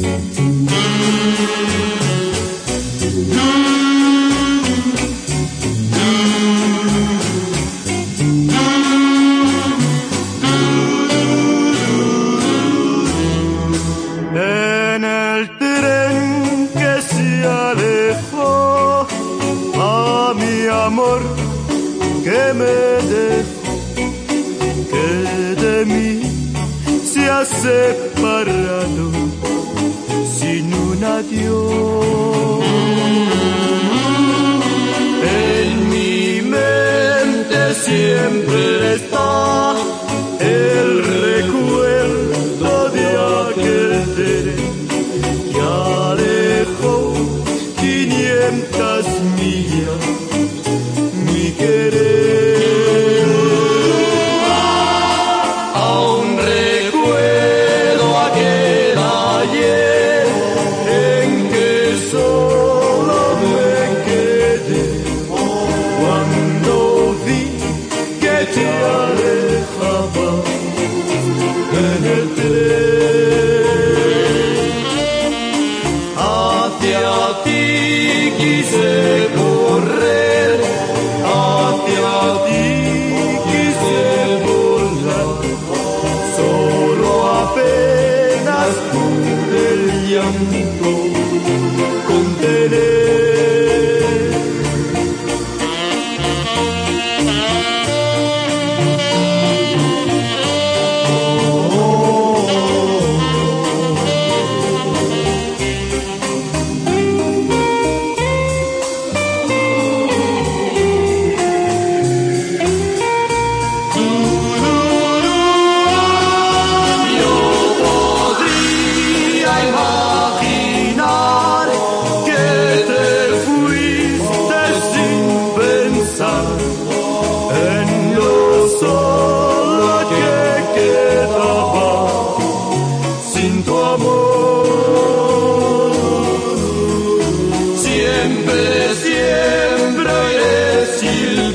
En el tren que se alejó a mi amor que me dejó que de mí se ha separado adiós. hasreti alejaba en el tren. Hacia ti quise correr, hacia ti quise volar, solo apenas pude el llanto.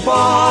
far.